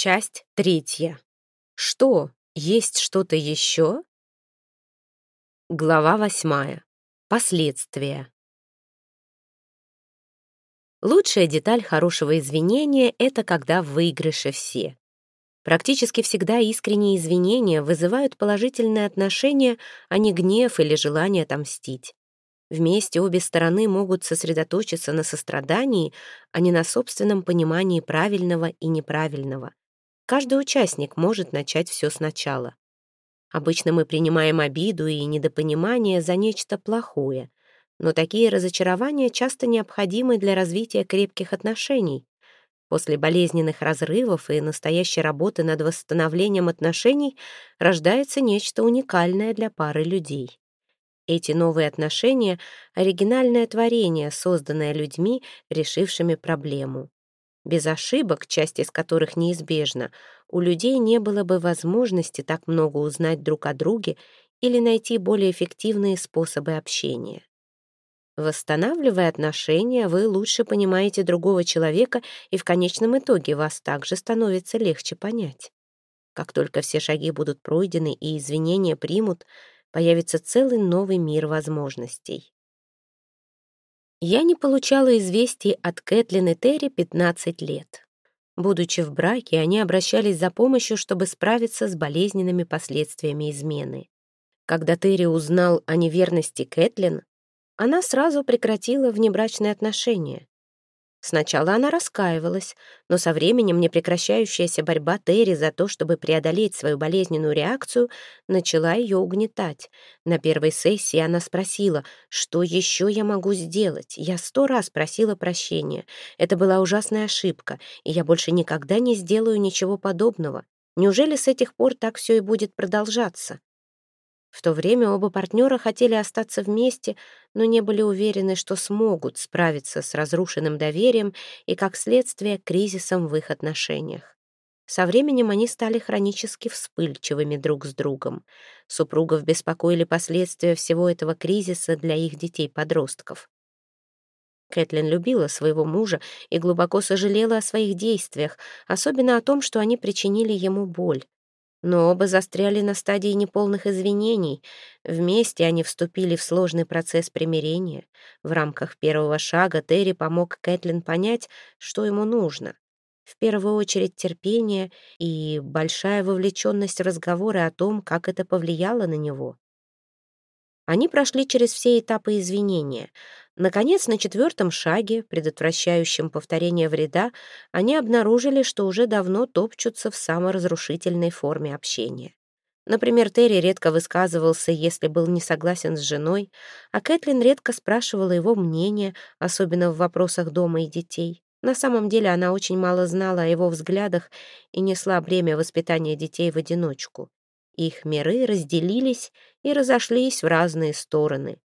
Часть третья. Что, есть что-то еще? Глава восьмая. Последствия. Лучшая деталь хорошего извинения — это когда в выигрыше все. Практически всегда искренние извинения вызывают положительное отношение, а не гнев или желание отомстить. Вместе обе стороны могут сосредоточиться на сострадании, а не на собственном понимании правильного и неправильного. Каждый участник может начать все сначала. Обычно мы принимаем обиду и недопонимание за нечто плохое, но такие разочарования часто необходимы для развития крепких отношений. После болезненных разрывов и настоящей работы над восстановлением отношений рождается нечто уникальное для пары людей. Эти новые отношения — оригинальное творение, созданное людьми, решившими проблему. Без ошибок, часть из которых неизбежна, у людей не было бы возможности так много узнать друг о друге или найти более эффективные способы общения. Восстанавливая отношения, вы лучше понимаете другого человека, и в конечном итоге вас также становится легче понять. Как только все шаги будут пройдены и извинения примут, появится целый новый мир возможностей. Я не получала известий от Кэтлин и Терри 15 лет. Будучи в браке, они обращались за помощью, чтобы справиться с болезненными последствиями измены. Когда Терри узнал о неверности Кэтлин, она сразу прекратила внебрачные отношения. Сначала она раскаивалась, но со временем непрекращающаяся борьба Терри за то, чтобы преодолеть свою болезненную реакцию, начала ее угнетать. На первой сессии она спросила, что еще я могу сделать. Я сто раз просила прощения. Это была ужасная ошибка, и я больше никогда не сделаю ничего подобного. Неужели с этих пор так все и будет продолжаться? В то время оба партнера хотели остаться вместе, но не были уверены, что смогут справиться с разрушенным доверием и, как следствие, кризисом в их отношениях. Со временем они стали хронически вспыльчивыми друг с другом. Супругов беспокоили последствия всего этого кризиса для их детей-подростков. Кэтлин любила своего мужа и глубоко сожалела о своих действиях, особенно о том, что они причинили ему боль. Но оба застряли на стадии неполных извинений. Вместе они вступили в сложный процесс примирения. В рамках первого шага Терри помог Кэтлин понять, что ему нужно. В первую очередь терпение и большая вовлеченность в разговоры о том, как это повлияло на него. Они прошли через все этапы извинения. Наконец, на четвертом шаге, предотвращающем повторение вреда, они обнаружили, что уже давно топчутся в саморазрушительной форме общения. Например, Терри редко высказывался, если был не согласен с женой, а Кэтлин редко спрашивала его мнение, особенно в вопросах дома и детей. На самом деле она очень мало знала о его взглядах и несла бремя воспитания детей в одиночку. Их миры разделились и разошлись в разные стороны.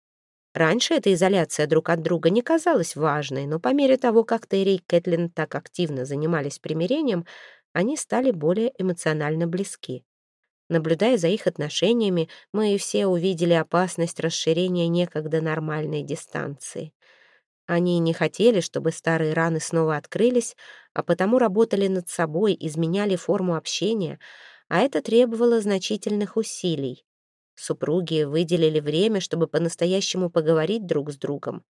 Раньше эта изоляция друг от друга не казалась важной, но по мере того, как Терри и Кэтлин так активно занимались примирением, они стали более эмоционально близки. Наблюдая за их отношениями, мы все увидели опасность расширения некогда нормальной дистанции. Они не хотели, чтобы старые раны снова открылись, а потому работали над собой, изменяли форму общения, а это требовало значительных усилий. Супруги выделили время, чтобы по-настоящему поговорить друг с другом.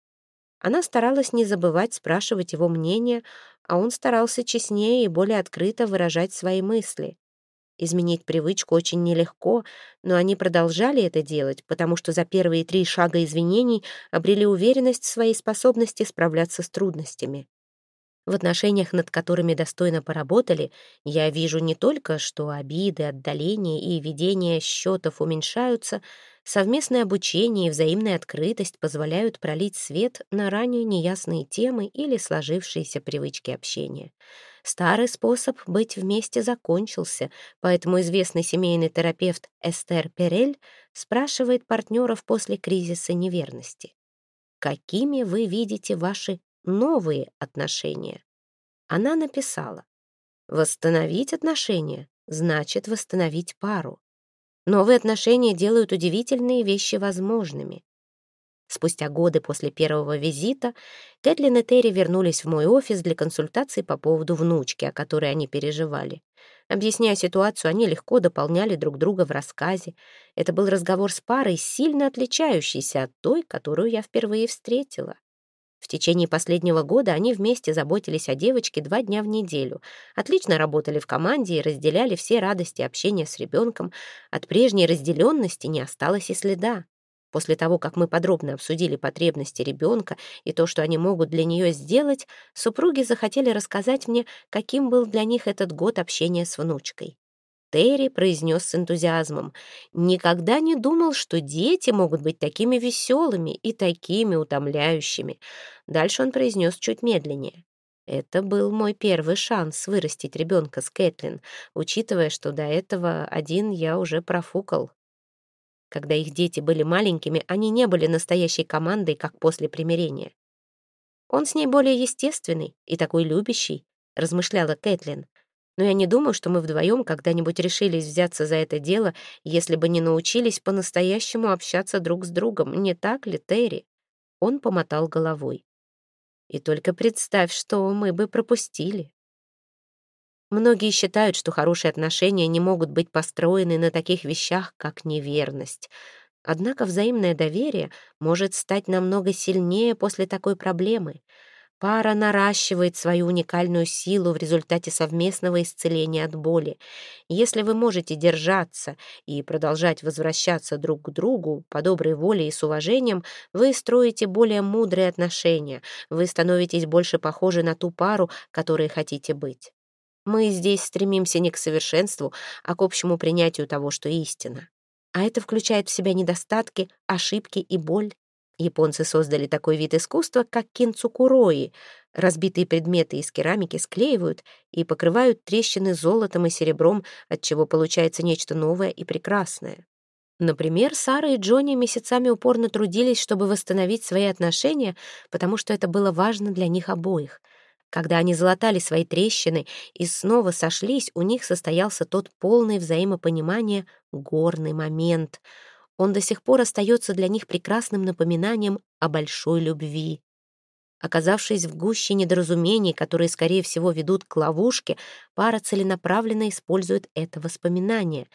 Она старалась не забывать спрашивать его мнение, а он старался честнее и более открыто выражать свои мысли. Изменить привычку очень нелегко, но они продолжали это делать, потому что за первые три шага извинений обрели уверенность в своей способности справляться с трудностями. В отношениях, над которыми достойно поработали, я вижу не только, что обиды, отдаление и ведение счетов уменьшаются, совместное обучение и взаимная открытость позволяют пролить свет на ранее неясные темы или сложившиеся привычки общения. Старый способ быть вместе закончился, поэтому известный семейный терапевт Эстер Перель спрашивает партнеров после кризиса неверности. Какими вы видите ваши новые отношения. Она написала, «Восстановить отношения значит восстановить пару. Новые отношения делают удивительные вещи возможными. Спустя годы после первого визита Кэтлин и Терри вернулись в мой офис для консультаций по поводу внучки, о которой они переживали. Объясняя ситуацию, они легко дополняли друг друга в рассказе. Это был разговор с парой, сильно отличающийся от той, которую я впервые встретила. В течение последнего года они вместе заботились о девочке два дня в неделю, отлично работали в команде и разделяли все радости общения с ребенком. От прежней разделенности не осталось и следа. После того, как мы подробно обсудили потребности ребенка и то, что они могут для нее сделать, супруги захотели рассказать мне, каким был для них этот год общения с внучкой. Терри произнес с энтузиазмом. «Никогда не думал, что дети могут быть такими веселыми и такими утомляющими». Дальше он произнес чуть медленнее. Это был мой первый шанс вырастить ребенка с Кэтлин, учитывая, что до этого один я уже профукал. Когда их дети были маленькими, они не были настоящей командой, как после примирения. «Он с ней более естественный и такой любящий», — размышляла Кэтлин. «Но я не думаю, что мы вдвоем когда-нибудь решились взяться за это дело, если бы не научились по-настоящему общаться друг с другом. Не так ли, Терри?» Он помотал головой. «И только представь, что мы бы пропустили». Многие считают, что хорошие отношения не могут быть построены на таких вещах, как неверность. Однако взаимное доверие может стать намного сильнее после такой проблемы. Пара наращивает свою уникальную силу в результате совместного исцеления от боли. Если вы можете держаться и продолжать возвращаться друг к другу по доброй воле и с уважением, вы строите более мудрые отношения, вы становитесь больше похожи на ту пару, которой хотите быть. Мы здесь стремимся не к совершенству, а к общему принятию того, что истина. А это включает в себя недостатки, ошибки и боль. Японцы создали такой вид искусства, как кинцукурои. Разбитые предметы из керамики склеивают и покрывают трещины золотом и серебром, от чего получается нечто новое и прекрасное. Например, Сара и Джонни месяцами упорно трудились, чтобы восстановить свои отношения, потому что это было важно для них обоих — когда они залатали свои трещины и снова сошлись, у них состоялся тот полный взаимопонимание горный момент. Он до сих пор остается для них прекрасным напоминанием о большой любви. Оказавшись в гуще недоразумений, которые, скорее всего, ведут к ловушке, пара целенаправленно использует это воспоминание.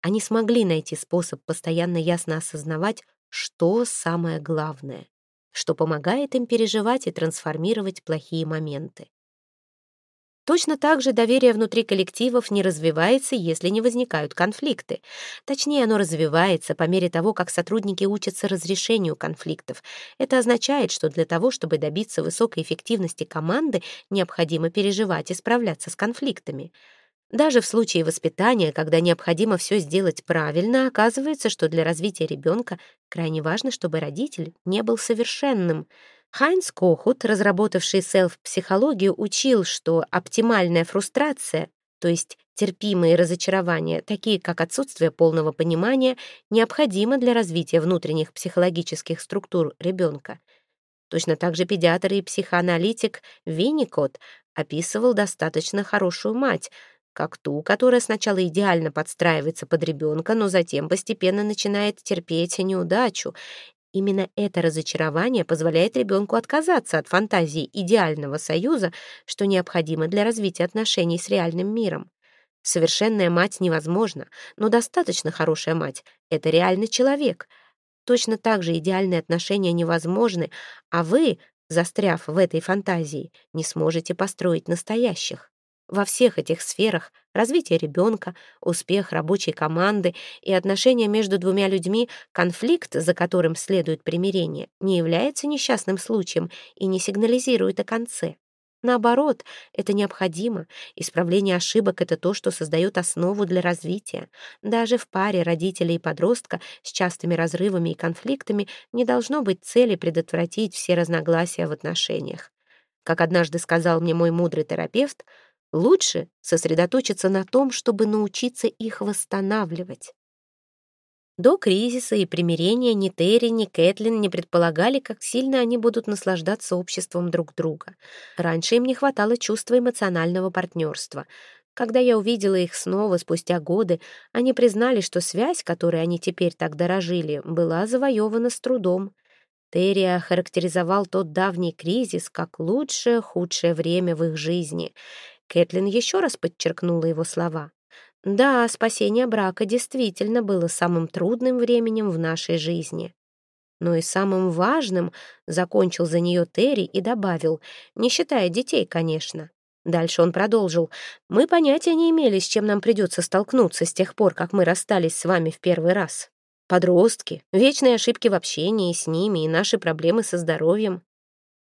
Они смогли найти способ постоянно ясно осознавать, что самое главное что помогает им переживать и трансформировать плохие моменты. Точно так же доверие внутри коллективов не развивается, если не возникают конфликты. Точнее, оно развивается по мере того, как сотрудники учатся разрешению конфликтов. Это означает, что для того, чтобы добиться высокой эффективности команды, необходимо переживать и справляться с конфликтами. Даже в случае воспитания, когда необходимо все сделать правильно, оказывается, что для развития ребенка крайне важно, чтобы родитель не был совершенным. Хайнс Кохут, разработавший селф-психологию, учил, что оптимальная фрустрация, то есть терпимые разочарования, такие как отсутствие полного понимания, необходимо для развития внутренних психологических структур ребенка. Точно так же педиатр и психоаналитик Винникот описывал достаточно хорошую мать, как ту, которая сначала идеально подстраивается под ребенка, но затем постепенно начинает терпеть неудачу. Именно это разочарование позволяет ребенку отказаться от фантазии идеального союза, что необходимо для развития отношений с реальным миром. Совершенная мать невозможна, но достаточно хорошая мать — это реальный человек. Точно так же идеальные отношения невозможны, а вы, застряв в этой фантазии, не сможете построить настоящих. Во всех этих сферах — развитие ребенка, успех рабочей команды и отношения между двумя людьми, конфликт, за которым следует примирение, не является несчастным случаем и не сигнализирует о конце. Наоборот, это необходимо. Исправление ошибок — это то, что создает основу для развития. Даже в паре родителей и подростка с частыми разрывами и конфликтами не должно быть цели предотвратить все разногласия в отношениях. Как однажды сказал мне мой мудрый терапевт, Лучше сосредоточиться на том, чтобы научиться их восстанавливать. До кризиса и примирения ни Терри, ни Кэтлин не предполагали, как сильно они будут наслаждаться обществом друг друга. Раньше им не хватало чувства эмоционального партнерства. Когда я увидела их снова спустя годы, они признали, что связь, которой они теперь так дорожили, была завоевана с трудом. Терри охарактеризовал тот давний кризис как лучшее худшее время в их жизни. Кэтлин еще раз подчеркнула его слова. Да, спасение брака действительно было самым трудным временем в нашей жизни. Но и самым важным закончил за нее Терри и добавил, не считая детей, конечно. Дальше он продолжил. «Мы понятия не имели, с чем нам придется столкнуться с тех пор, как мы расстались с вами в первый раз. Подростки, вечные ошибки в общении с ними и наши проблемы со здоровьем.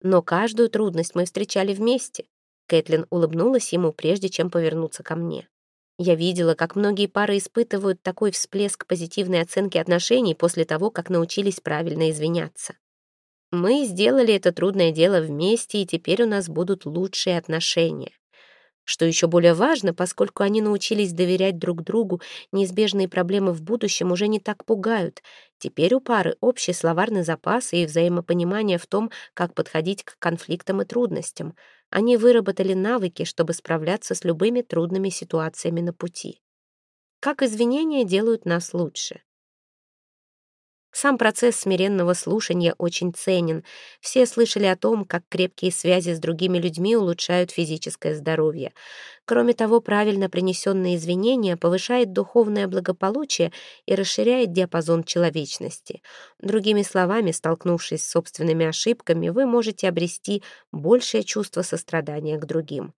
Но каждую трудность мы встречали вместе». Кэтлин улыбнулась ему, прежде чем повернуться ко мне. Я видела, как многие пары испытывают такой всплеск позитивной оценки отношений после того, как научились правильно извиняться. Мы сделали это трудное дело вместе, и теперь у нас будут лучшие отношения. Что еще более важно, поскольку они научились доверять друг другу, неизбежные проблемы в будущем уже не так пугают. Теперь у пары общий словарный запас и взаимопонимание в том, как подходить к конфликтам и трудностям — они выработали навыки, чтобы справляться с любыми трудными ситуациями на пути. Как извинения делают нас лучше. Сам процесс смиренного слушания очень ценен. Все слышали о том, как крепкие связи с другими людьми улучшают физическое здоровье. Кроме того, правильно принесенные извинения повышает духовное благополучие и расширяет диапазон человечности. Другими словами, столкнувшись с собственными ошибками, вы можете обрести большее чувство сострадания к другим.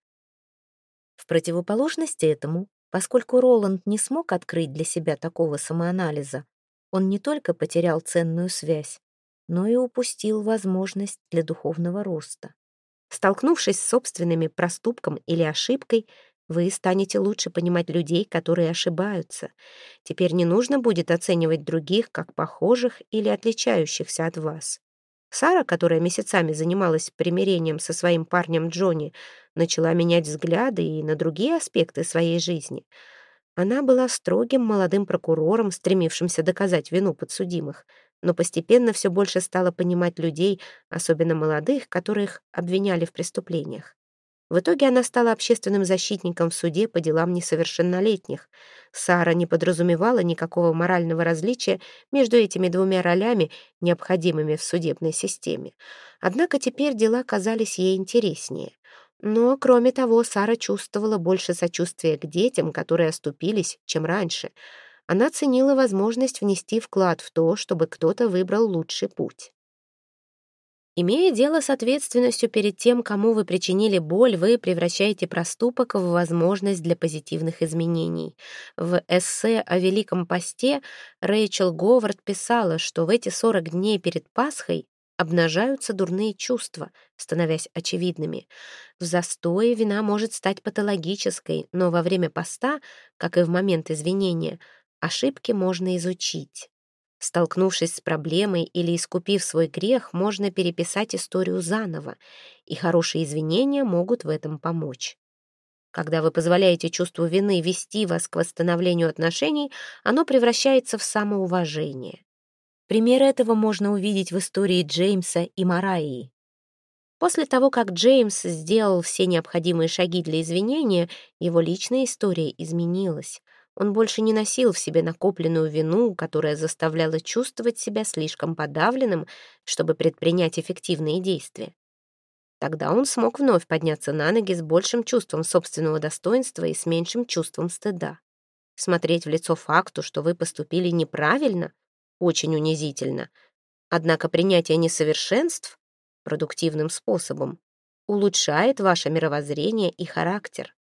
В противоположность этому, поскольку Роланд не смог открыть для себя такого самоанализа, он не только потерял ценную связь, но и упустил возможность для духовного роста. Столкнувшись с собственными проступком или ошибкой, вы станете лучше понимать людей, которые ошибаются. Теперь не нужно будет оценивать других как похожих или отличающихся от вас. Сара, которая месяцами занималась примирением со своим парнем Джонни, начала менять взгляды и на другие аспекты своей жизни — она была строгим молодым прокурором, стремившимся доказать вину подсудимых, но постепенно все больше стала понимать людей, особенно молодых, которых обвиняли в преступлениях. В итоге она стала общественным защитником в суде по делам несовершеннолетних. Сара не подразумевала никакого морального различия между этими двумя ролями, необходимыми в судебной системе. Однако теперь дела казались ей интереснее. Но, кроме того, Сара чувствовала больше сочувствия к детям, которые оступились, чем раньше. Она ценила возможность внести вклад в то, чтобы кто-то выбрал лучший путь. Имея дело с ответственностью перед тем, кому вы причинили боль, вы превращаете проступок в возможность для позитивных изменений. В эссе о Великом посте Рэйчел Говард писала, что в эти 40 дней перед Пасхой обнажаются дурные чувства, становясь очевидными. В застое вина может стать патологической, но во время поста, как и в момент извинения, ошибки можно изучить. Столкнувшись с проблемой или искупив свой грех, можно переписать историю заново, и хорошие извинения могут в этом помочь. Когда вы позволяете чувству вины вести вас к восстановлению отношений, оно превращается в самоуважение. Пример этого можно увидеть в истории Джеймса и Мараи. После того, как Джеймс сделал все необходимые шаги для извинения, его личная история изменилась. Он больше не носил в себе накопленную вину, которая заставляла чувствовать себя слишком подавленным, чтобы предпринять эффективные действия. Тогда он смог вновь подняться на ноги с большим чувством собственного достоинства и с меньшим чувством стыда. Смотреть в лицо факту, что вы поступили неправильно, очень унизительно. Однако принятие несовершенств продуктивным способом улучшает ваше мировоззрение и характер.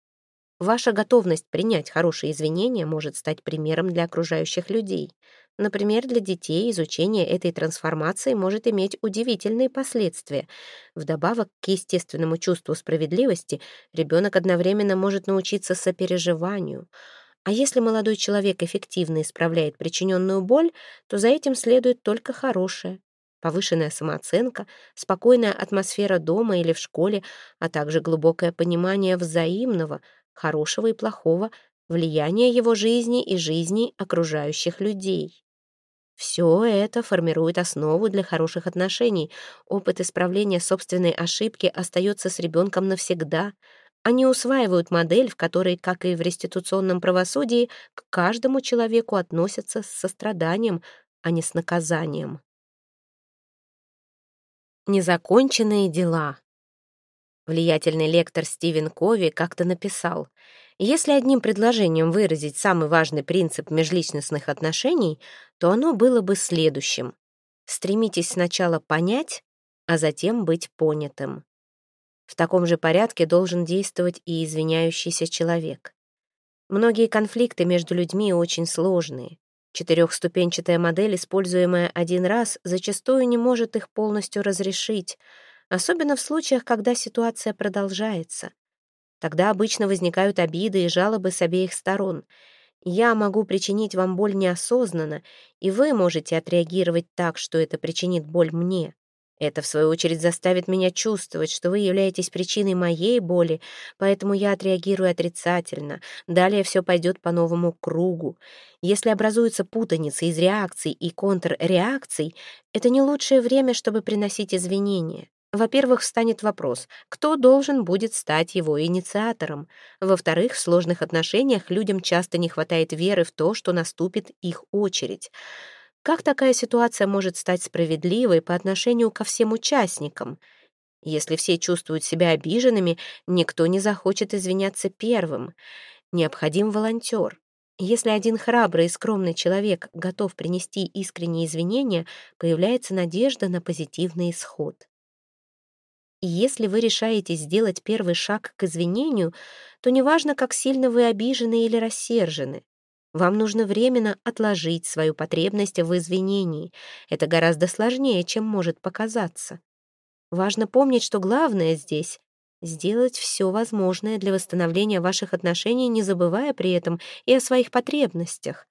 Ваша готовность принять хорошие извинения может стать примером для окружающих людей. Например, для детей изучение этой трансформации может иметь удивительные последствия. Вдобавок к естественному чувству справедливости, ребенок одновременно может научиться сопереживанию — а если молодой человек эффективно исправляет причиненную боль, то за этим следует только хорошее. Повышенная самооценка, спокойная атмосфера дома или в школе, а также глубокое понимание взаимного, хорошего и плохого, влияния его жизни и жизни окружающих людей. Все это формирует основу для хороших отношений. Опыт исправления собственной ошибки остается с ребенком навсегда — они усваивают модель, в которой, как и в реституционном правосудии, к каждому человеку относятся с состраданием, а не с наказанием. Незаконченные дела. Влиятельный лектор Стивен Кови как-то написал, «Если одним предложением выразить самый важный принцип межличностных отношений, то оно было бы следующим. Стремитесь сначала понять, а затем быть понятым». В таком же порядке должен действовать и извиняющийся человек. Многие конфликты между людьми очень сложные. Четырехступенчатая модель, используемая один раз, зачастую не может их полностью разрешить, особенно в случаях, когда ситуация продолжается. Тогда обычно возникают обиды и жалобы с обеих сторон. Я могу причинить вам боль неосознанно, и вы можете отреагировать так, что это причинит боль мне. Это, в свою очередь, заставит меня чувствовать, что вы являетесь причиной моей боли, поэтому я отреагирую отрицательно. Далее все пойдет по новому кругу. Если образуется путаница из реакций и контрреакций, это не лучшее время, чтобы приносить извинения. Во-первых, встанет вопрос, кто должен будет стать его инициатором. Во-вторых, в сложных отношениях людям часто не хватает веры в то, что наступит их очередь. Как такая ситуация может стать справедливой по отношению ко всем участникам? Если все чувствуют себя обиженными, никто не захочет извиняться первым. Необходим волонтер. Если один храбрый и скромный человек готов принести искренние извинения, появляется надежда на позитивный исход. И если вы решаете сделать первый шаг к извинению, то неважно, как сильно вы обижены или рассержены, вам нужно временно отложить свою потребность в извинении. Это гораздо сложнее, чем может показаться. Важно помнить, что главное здесь — сделать все возможное для восстановления ваших отношений, не забывая при этом и о своих потребностях.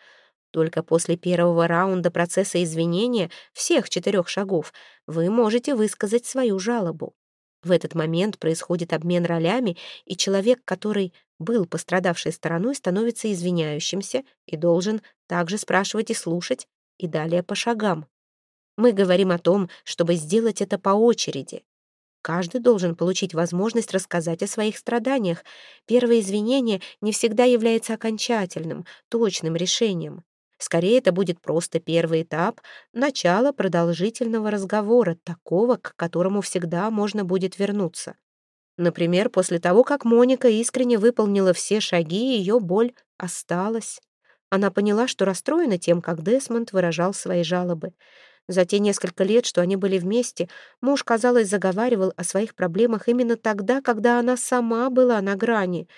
Только после первого раунда процесса извинения всех четырех шагов вы можете высказать свою жалобу. В этот момент происходит обмен ролями, и человек, который был пострадавшей стороной, становится извиняющимся и должен также спрашивать и слушать, и далее по шагам. Мы говорим о том, чтобы сделать это по очереди. Каждый должен получить возможность рассказать о своих страданиях. Первое извинение не всегда является окончательным, точным решением. Скорее, это будет просто первый этап, начало продолжительного разговора, такого, к которому всегда можно будет вернуться. Например, после того, как Моника искренне выполнила все шаги, ее боль осталась. Она поняла, что расстроена тем, как Десмонд выражал свои жалобы. За те несколько лет, что они были вместе, муж, казалось, заговаривал о своих проблемах именно тогда, когда она сама была на грани.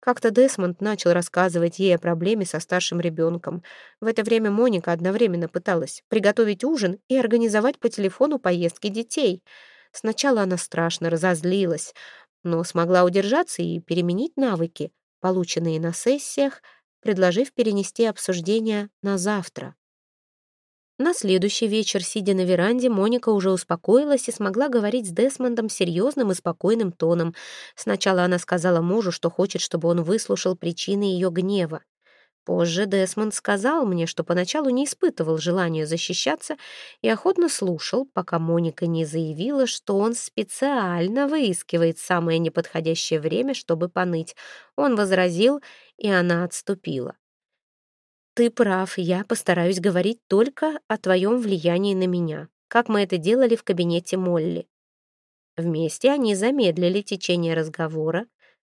Как-то Десмонд начал рассказывать ей о проблеме со старшим ребенком. В это время Моника одновременно пыталась приготовить ужин и организовать по телефону поездки детей — Сначала она страшно разозлилась, но смогла удержаться и переменить навыки, полученные на сессиях, предложив перенести обсуждение на завтра. На следующий вечер, сидя на веранде, Моника уже успокоилась и смогла говорить с Десмондом серьезным и спокойным тоном. Сначала она сказала мужу, что хочет, чтобы он выслушал причины ее гнева. Позже Десмонд сказал мне, что поначалу не испытывал желания защищаться и охотно слушал, пока Моника не заявила, что он специально выискивает самое неподходящее время, чтобы поныть. Он возразил, и она отступила. «Ты прав, я постараюсь говорить только о твоем влиянии на меня, как мы это делали в кабинете Молли». Вместе они замедлили течение разговора,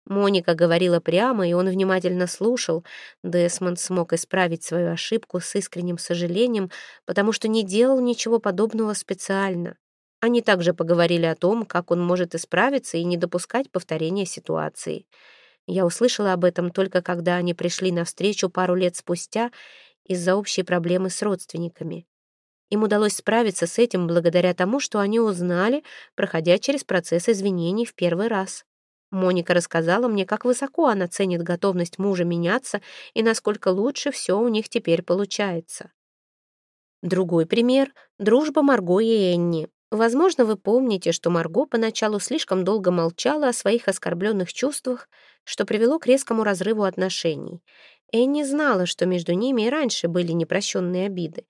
Моника говорила прямо, и он внимательно слушал. Десмонд смог исправить свою ошибку с искренним сожалением, потому что не делал ничего подобного специально. Они также поговорили о том, как он может исправиться и не допускать повторения ситуации. Я услышала об этом только когда они пришли навстречу пару лет спустя из-за общей проблемы с родственниками. Им удалось справиться с этим благодаря тому, что они узнали, проходя через процесс извинений в первый раз. Моника рассказала мне, как высоко она ценит готовность мужа меняться и насколько лучше все у них теперь получается. Другой пример — дружба Марго и Энни. Возможно, вы помните, что Марго поначалу слишком долго молчала о своих оскорбленных чувствах, что привело к резкому разрыву отношений. Энни знала, что между ними и раньше были непрощенные обиды.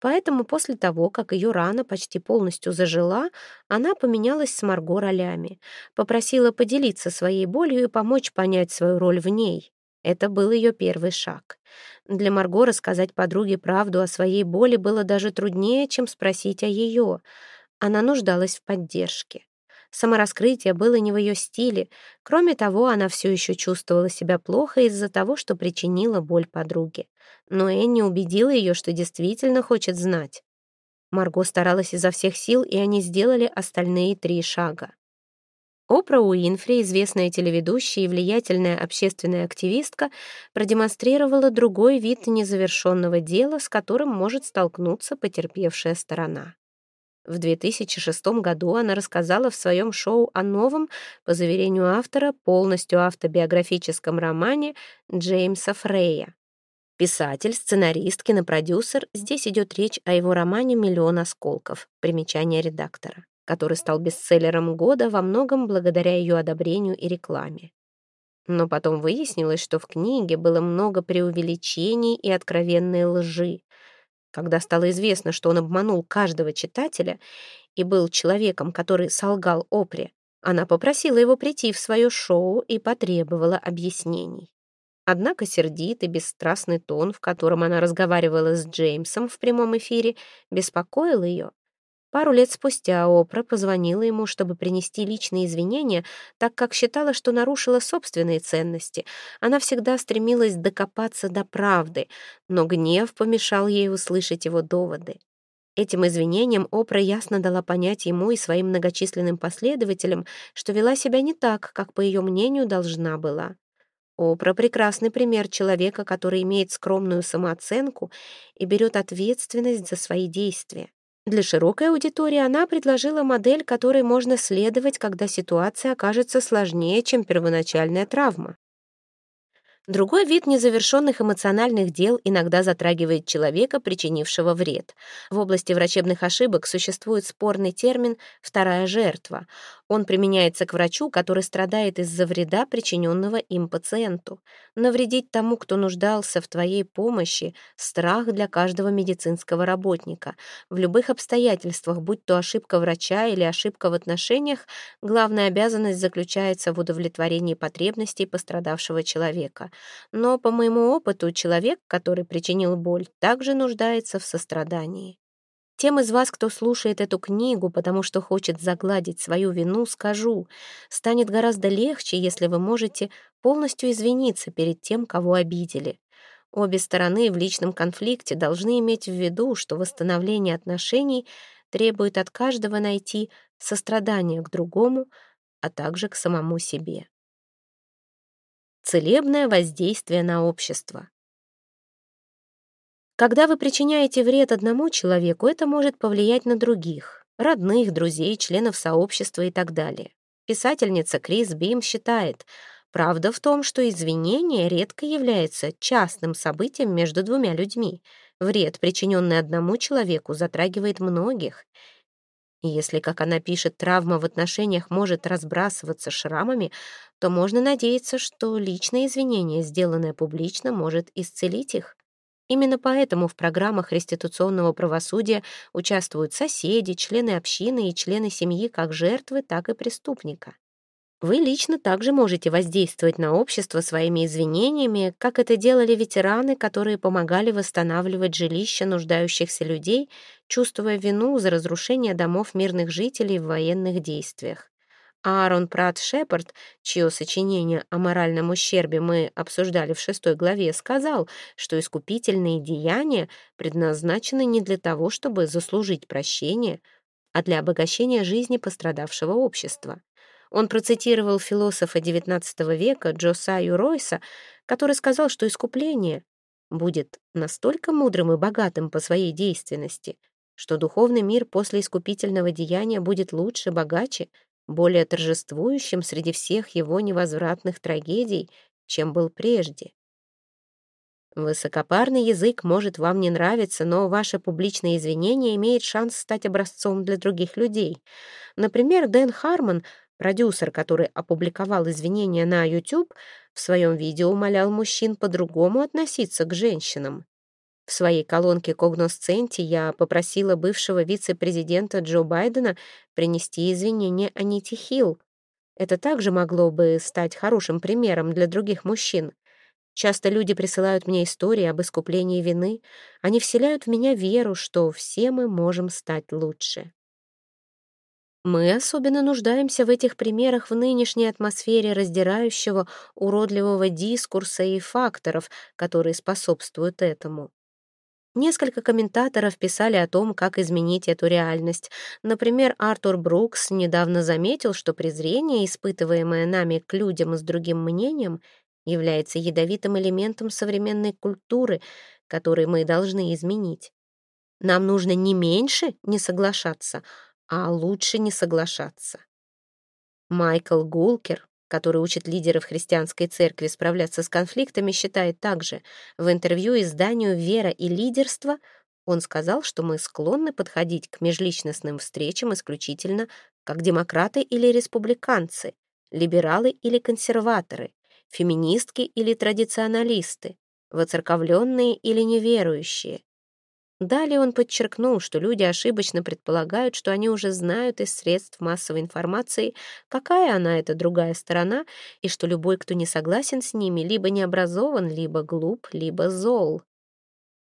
Поэтому после того, как ее рана почти полностью зажила, она поменялась с Марго ролями, попросила поделиться своей болью и помочь понять свою роль в ней. Это был ее первый шаг. Для Марго рассказать подруге правду о своей боли было даже труднее, чем спросить о ее. Она нуждалась в поддержке. Самораскрытие было не в ее стиле. Кроме того, она все еще чувствовала себя плохо из-за того, что причинила боль подруге. Но Энни убедила ее, что действительно хочет знать. Марго старалась изо всех сил, и они сделали остальные три шага. Опра Уинфри, известная телеведущая и влиятельная общественная активистка, продемонстрировала другой вид незавершенного дела, с которым может столкнуться потерпевшая сторона. В 2006 году она рассказала в своем шоу о новом, по заверению автора, полностью автобиографическом романе Джеймса Фрейя. Писатель, сценарист, кинопродюсер, здесь идет речь о его романе «Миллион осколков», примечание редактора который стал бестселлером года во многом благодаря ее одобрению и рекламе. Но потом выяснилось, что в книге было много преувеличений и откровенной лжи. Когда стало известно, что он обманул каждого читателя и был человеком, который солгал Опре, она попросила его прийти в свое шоу и потребовала объяснений. Однако сердитый, бесстрастный тон, в котором она разговаривала с Джеймсом в прямом эфире, беспокоил ее, Пару лет спустя Опра позвонила ему, чтобы принести личные извинения, так как считала, что нарушила собственные ценности. Она всегда стремилась докопаться до правды, но гнев помешал ей услышать его доводы. Этим извинением Опра ясно дала понять ему и своим многочисленным последователям, что вела себя не так, как, по ее мнению, должна была. Опра — прекрасный пример человека, который имеет скромную самооценку и берет ответственность за свои действия. Для широкой аудитории она предложила модель, которой можно следовать, когда ситуация окажется сложнее, чем первоначальная травма. Другой вид незавершенных эмоциональных дел иногда затрагивает человека, причинившего вред. В области врачебных ошибок существует спорный термин «вторая жертва». Он применяется к врачу, который страдает из-за вреда, причиненного им пациенту. Навредить тому, кто нуждался в твоей помощи, страх для каждого медицинского работника. В любых обстоятельствах, будь то ошибка врача или ошибка в отношениях, главная обязанность заключается в удовлетворении потребностей пострадавшего человека. Но, по моему опыту, человек, который причинил боль, также нуждается в сострадании. Тем из вас, кто слушает эту книгу, потому что хочет загладить свою вину, скажу, станет гораздо легче, если вы можете полностью извиниться перед тем, кого обидели. Обе стороны в личном конфликте должны иметь в виду, что восстановление отношений требует от каждого найти сострадание к другому, а также к самому себе. Целебное воздействие на общество. Когда вы причиняете вред одному человеку, это может повлиять на других, родных, друзей, членов сообщества и так далее. Писательница Крис Бим считает, правда в том, что извинение редко является частным событием между двумя людьми. Вред, причиненный одному человеку, затрагивает многих — если, как она пишет, травма в отношениях может разбрасываться шрамами, то можно надеяться, что личное извинение, сделанное публично, может исцелить их. Именно поэтому в программах реституционного правосудия участвуют соседи, члены общины и члены семьи как жертвы, так и преступника. Вы лично также можете воздействовать на общество своими извинениями, как это делали ветераны, которые помогали восстанавливать жилища нуждающихся людей, чувствуя вину за разрушение домов мирных жителей в военных действиях. Аарон Пратт Шепард, чье сочинение о моральном ущербе мы обсуждали в шестой главе, сказал, что искупительные деяния предназначены не для того, чтобы заслужить прощение, а для обогащения жизни пострадавшего общества. Он процитировал философа XIX века Джосаю Ройса, который сказал, что искупление будет настолько мудрым и богатым по своей действенности, что духовный мир после искупительного деяния будет лучше, богаче, более торжествующим среди всех его невозвратных трагедий, чем был прежде. Высокопарный язык может вам не нравиться, но ваше публичное извинение имеет шанс стать образцом для других людей. Например, Дэн Хармон Продюсер, который опубликовал извинения на YouTube, в своем видео умолял мужчин по-другому относиться к женщинам. В своей колонке «Когносценти» я попросила бывшего вице-президента Джо Байдена принести извинения Аните Хилл. Это также могло бы стать хорошим примером для других мужчин. Часто люди присылают мне истории об искуплении вины. Они вселяют в меня веру, что все мы можем стать лучше. Мы особенно нуждаемся в этих примерах в нынешней атмосфере раздирающего, уродливого дискурса и факторов, которые способствуют этому. Несколько комментаторов писали о том, как изменить эту реальность. Например, Артур Брукс недавно заметил, что презрение, испытываемое нами к людям с другим мнением, является ядовитым элементом современной культуры, который мы должны изменить. Нам нужно не меньше не соглашаться, а лучше не соглашаться. Майкл Гулкер, который учит лидеров христианской церкви справляться с конфликтами, считает также. В интервью изданию «Вера и лидерство» он сказал, что мы склонны подходить к межличностным встречам исключительно как демократы или республиканцы, либералы или консерваторы, феминистки или традиционалисты, воцерковленные или неверующие, Далее он подчеркнул, что люди ошибочно предполагают, что они уже знают из средств массовой информации, какая она эта другая сторона, и что любой, кто не согласен с ними, либо не образован, либо глуп, либо зол.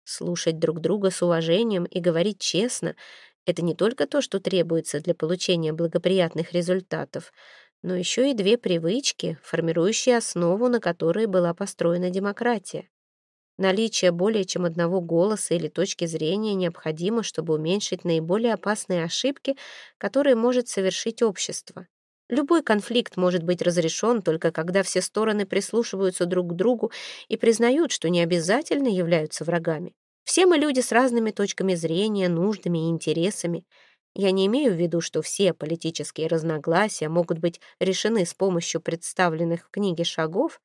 Слушать друг друга с уважением и говорить честно — это не только то, что требуется для получения благоприятных результатов, но еще и две привычки, формирующие основу, на которой была построена демократия. Наличие более чем одного голоса или точки зрения необходимо, чтобы уменьшить наиболее опасные ошибки, которые может совершить общество. Любой конфликт может быть разрешен только когда все стороны прислушиваются друг к другу и признают, что не обязательно являются врагами. Все мы люди с разными точками зрения, нуждами и интересами. Я не имею в виду, что все политические разногласия могут быть решены с помощью представленных в книге шагов,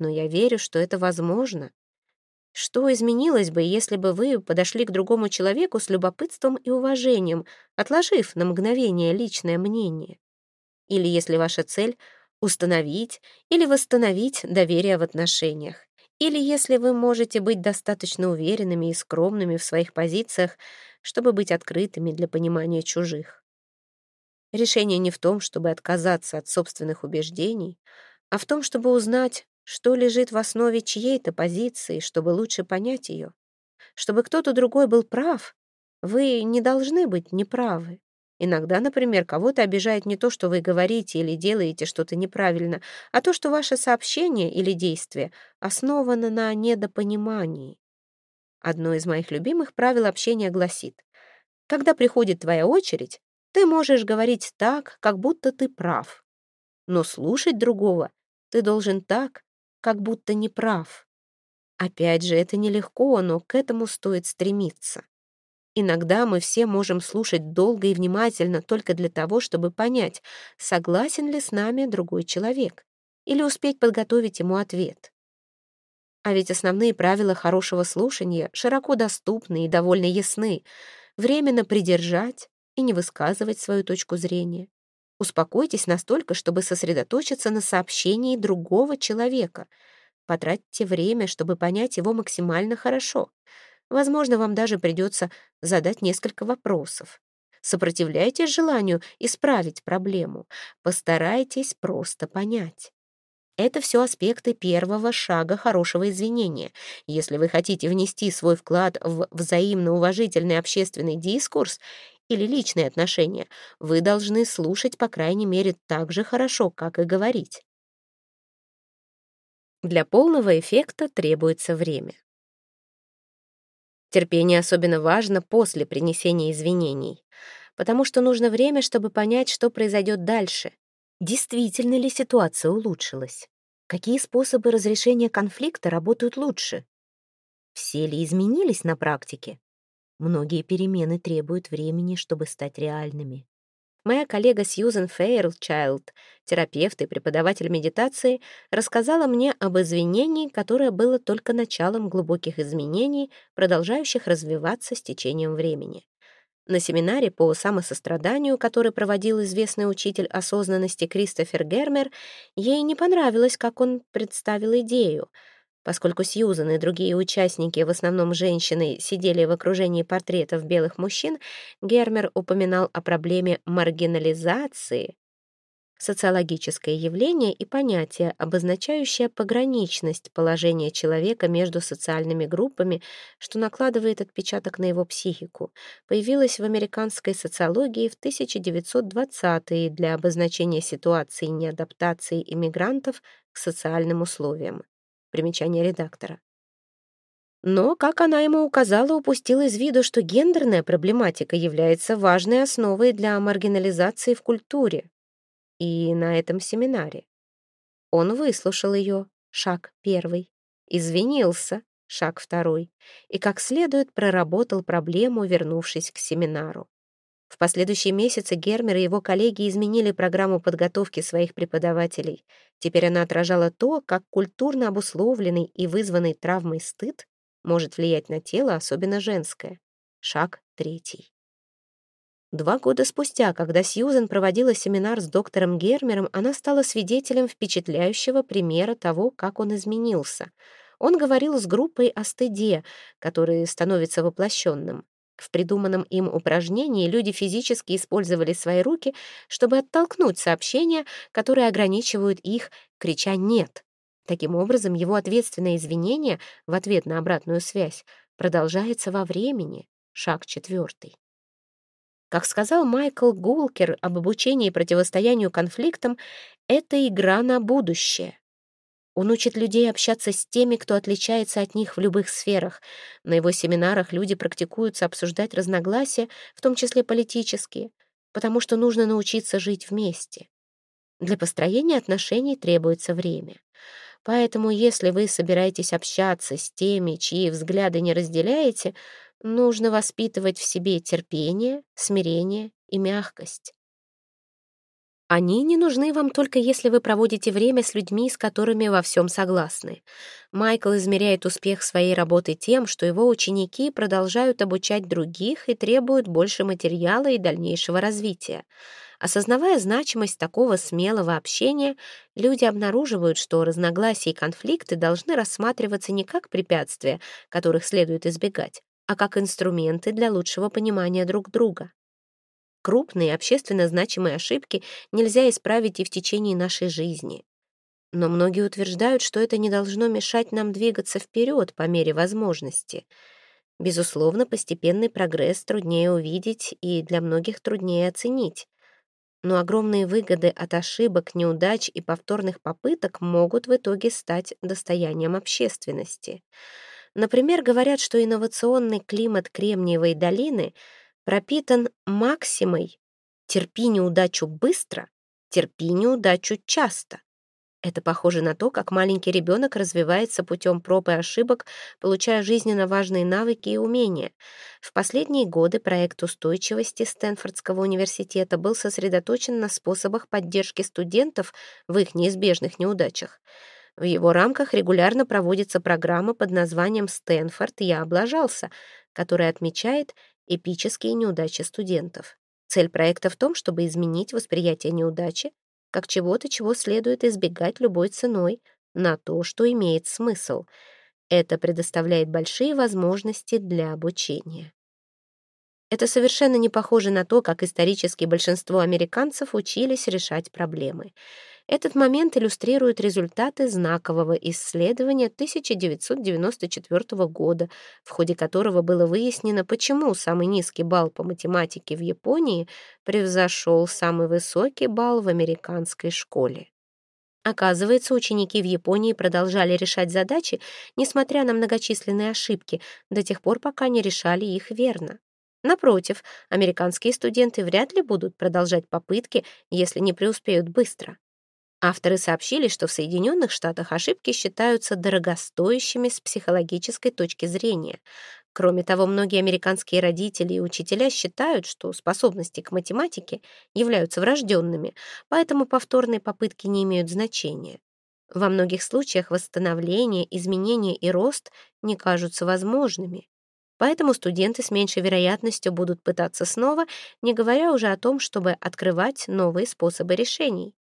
но я верю, что это возможно. Что изменилось бы, если бы вы подошли к другому человеку с любопытством и уважением, отложив на мгновение личное мнение? Или если ваша цель — установить или восстановить доверие в отношениях? Или если вы можете быть достаточно уверенными и скромными в своих позициях, чтобы быть открытыми для понимания чужих? Решение не в том, чтобы отказаться от собственных убеждений, а в том, чтобы узнать, что лежит в основе чьей-то позиции, чтобы лучше понять ее. Чтобы кто-то другой был прав, вы не должны быть неправы. Иногда, например, кого-то обижает не то, что вы говорите или делаете что-то неправильно, а то, что ваше сообщение или действие основано на недопонимании. Одно из моих любимых правил общения гласит, когда приходит твоя очередь, ты можешь говорить так, как будто ты прав. Но слушать другого ты должен так, как будто не прав. Опять же, это нелегко, но к этому стоит стремиться. Иногда мы все можем слушать долго и внимательно только для того, чтобы понять, согласен ли с нами другой человек, или успеть подготовить ему ответ. А ведь основные правила хорошего слушания широко доступны и довольно ясны. Временно придержать и не высказывать свою точку зрения. Успокойтесь настолько, чтобы сосредоточиться на сообщении другого человека. Потратьте время, чтобы понять его максимально хорошо. Возможно, вам даже придется задать несколько вопросов. Сопротивляйтесь желанию исправить проблему. Постарайтесь просто понять. Это все аспекты первого шага хорошего извинения. Если вы хотите внести свой вклад в взаимно уважительный общественный дискурс или личные отношения, вы должны слушать, по крайней мере, так же хорошо, как и говорить. Для полного эффекта требуется время. Терпение особенно важно после принесения извинений, потому что нужно время, чтобы понять, что произойдет дальше. Действительно ли ситуация улучшилась? Какие способы разрешения конфликта работают лучше? Все ли изменились на практике? Многие перемены требуют времени, чтобы стать реальными. Моя коллега Сьюзен Фейрлчайлд, терапевт и преподаватель медитации, рассказала мне об извинении, которое было только началом глубоких изменений, продолжающих развиваться с течением времени. На семинаре по самосостраданию, который проводил известный учитель осознанности Кристофер Гермер, ей не понравилось, как он представил идею — Поскольку Сьюзан и другие участники, в основном женщины, сидели в окружении портретов белых мужчин, Гермер упоминал о проблеме маргинализации. социологическое явление и понятие, обозначающее пограничность положения человека между социальными группами, что накладывает отпечаток на его психику, появилось в американской социологии в 1920-е для обозначения ситуации неадаптации иммигрантов к социальным условиям. Примечание редактора. Но, как она ему указала, упустил из виду, что гендерная проблематика является важной основой для маргинализации в культуре, и на этом семинаре. Он выслушал ее, шаг первый, извинился, шаг второй, и как следует проработал проблему, вернувшись к семинару. В последующие месяцы Гермер и его коллеги изменили программу подготовки своих преподавателей. Теперь она отражала то, как культурно обусловленный и вызванный травмой стыд может влиять на тело, особенно женское. Шаг третий. Два года спустя, когда Сьюзен проводила семинар с доктором Гермером, она стала свидетелем впечатляющего примера того, как он изменился. Он говорил с группой о стыде, который становится воплощенным. В придуманном им упражнении люди физически использовали свои руки, чтобы оттолкнуть сообщения, которые ограничивают их, крича «нет». Таким образом, его ответственное извинение в ответ на обратную связь продолжается во времени. Шаг четвертый. Как сказал Майкл Гулкер об обучении противостоянию конфликтам, это игра на будущее. Он учит людей общаться с теми, кто отличается от них в любых сферах. На его семинарах люди практикуются обсуждать разногласия, в том числе политические, потому что нужно научиться жить вместе. Для построения отношений требуется время. Поэтому, если вы собираетесь общаться с теми, чьи взгляды не разделяете, Нужно воспитывать в себе терпение, смирение и мягкость. Они не нужны вам только если вы проводите время с людьми, с которыми во всем согласны. Майкл измеряет успех своей работы тем, что его ученики продолжают обучать других и требуют больше материала и дальнейшего развития. Осознавая значимость такого смелого общения, люди обнаруживают, что разногласия и конфликты должны рассматриваться не как препятствия, которых следует избегать, а как инструменты для лучшего понимания друг друга. Крупные общественно значимые ошибки нельзя исправить и в течение нашей жизни. Но многие утверждают, что это не должно мешать нам двигаться вперед по мере возможности. Безусловно, постепенный прогресс труднее увидеть и для многих труднее оценить. Но огромные выгоды от ошибок, неудач и повторных попыток могут в итоге стать достоянием общественности — Например, говорят, что инновационный климат Кремниевой долины пропитан максимой «терпи неудачу быстро, терпи неудачу часто». Это похоже на то, как маленький ребенок развивается путем проб и ошибок, получая жизненно важные навыки и умения. В последние годы проект устойчивости Стэнфордского университета был сосредоточен на способах поддержки студентов в их неизбежных неудачах. В его рамках регулярно проводится программа под названием «Стэнфорд. Я облажался», которая отмечает эпические неудачи студентов. Цель проекта в том, чтобы изменить восприятие неудачи как чего-то, чего следует избегать любой ценой, на то, что имеет смысл. Это предоставляет большие возможности для обучения. Это совершенно не похоже на то, как исторически большинство американцев учились решать проблемы. Этот момент иллюстрирует результаты знакового исследования 1994 года, в ходе которого было выяснено, почему самый низкий балл по математике в Японии превзошел самый высокий балл в американской школе. Оказывается, ученики в Японии продолжали решать задачи, несмотря на многочисленные ошибки, до тех пор, пока не решали их верно. Напротив, американские студенты вряд ли будут продолжать попытки, если не преуспеют быстро. Авторы сообщили, что в Соединенных Штатах ошибки считаются дорогостоящими с психологической точки зрения. Кроме того, многие американские родители и учителя считают, что способности к математике являются врожденными, поэтому повторные попытки не имеют значения. Во многих случаях восстановление, изменение и рост не кажутся возможными. Поэтому студенты с меньшей вероятностью будут пытаться снова, не говоря уже о том, чтобы открывать новые способы решений.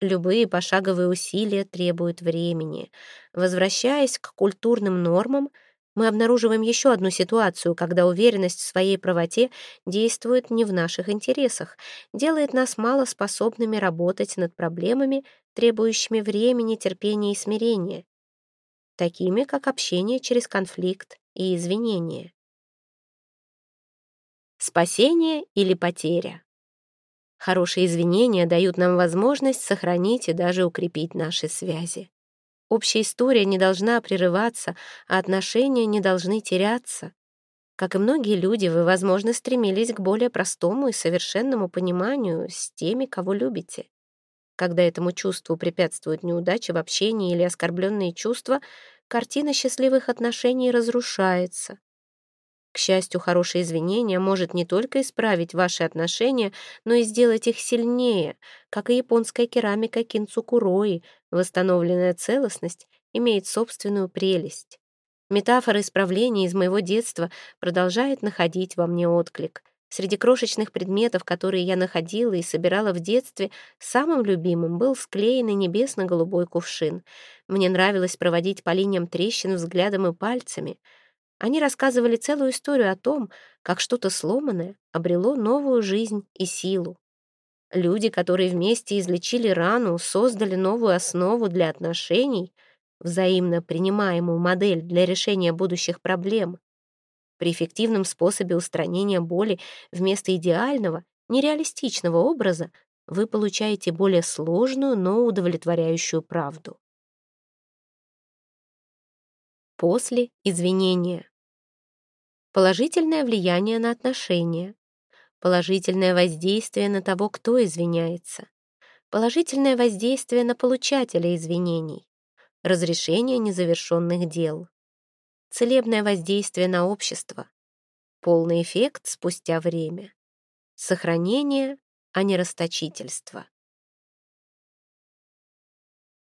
Любые пошаговые усилия требуют времени. Возвращаясь к культурным нормам, Мы обнаруживаем еще одну ситуацию, когда уверенность в своей правоте действует не в наших интересах, делает нас малоспособными работать над проблемами, требующими времени, терпения и смирения, такими как общение через конфликт и извинения. Спасение или потеря. Хорошие извинения дают нам возможность сохранить и даже укрепить наши связи. Общая история не должна прерываться, а отношения не должны теряться. Как и многие люди, вы, возможно, стремились к более простому и совершенному пониманию с теми, кого любите. Когда этому чувству препятствуют неудачи в общении или оскорбленные чувства, картина счастливых отношений разрушается. К счастью, хорошее извинение может не только исправить ваши отношения, но и сделать их сильнее, как и японская керамика кинцукурои, восстановленная целостность имеет собственную прелесть. Метафора исправления из моего детства продолжает находить во мне отклик. Среди крошечных предметов, которые я находила и собирала в детстве, самым любимым был склеенный небесно-голубой кувшин. Мне нравилось проводить по линиям трещин взглядом и пальцами — они рассказывали целую историю о том, как что-то сломанное обрело новую жизнь и силу. Люди, которые вместе излечили рану, создали новую основу для отношений, взаимно принимаемую модель для решения будущих проблем. При эффективном способе устранения боли вместо идеального, нереалистичного образа вы получаете более сложную, но удовлетворяющую правду. После извинения. Положительное влияние на отношения. Положительное воздействие на того, кто извиняется. Положительное воздействие на получателя извинений. Разрешение незавершенных дел. Целебное воздействие на общество. Полный эффект спустя время. Сохранение, а не расточительство.